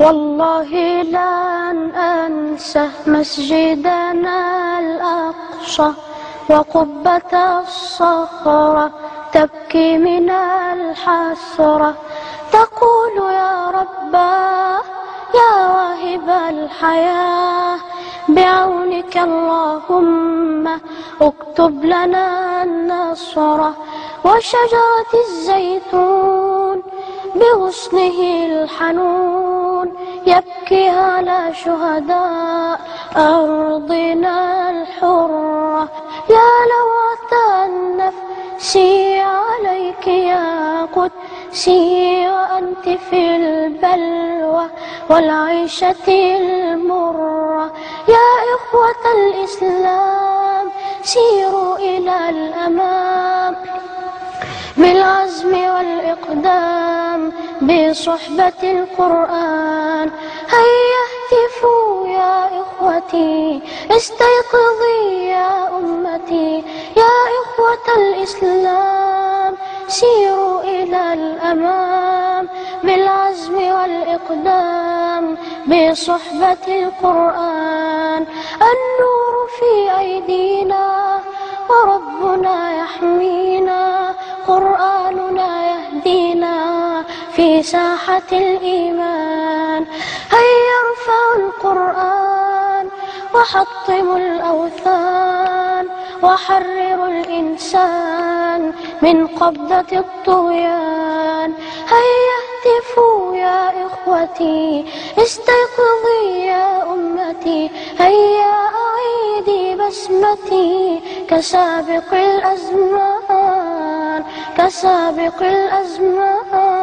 والله لن أنسى مسجدنا الأقصى وقبة الصخرة تبكي من الحسرة. تقول يا رباه يا واهب الحياة بعونك اللهم اكتب لنا النصر. وشجرة الزيتون بغصنه الحنون يبكي على شهداء أرضنا الحرة. يا لوعة النفس عليك يا قدسي وأنت في البلوى والعيشة المرة. يا إخوة الإسلام سيروا إلى الأمام بالعزم والإقدام. بصحبة القرآن. هيا اهتفوا يا إخوتي؟ استيقظي يا أمتي. يا إخوة الإسلام سيروا إلى الأمام بالعزم والإقدام بصحبة القرآن. النور في أيدينا في ساحة الإيمان. هيا ارفعوا القرآن وحطموا الأوثان وحرروا الإنسان من قبضة الطغيان؟ هيا اهتفوا يا إخوتي استيقظي يا أمتي؟ هيا أعيدي بسمتي كسابق الأزمان؟ كسابق الأزمان.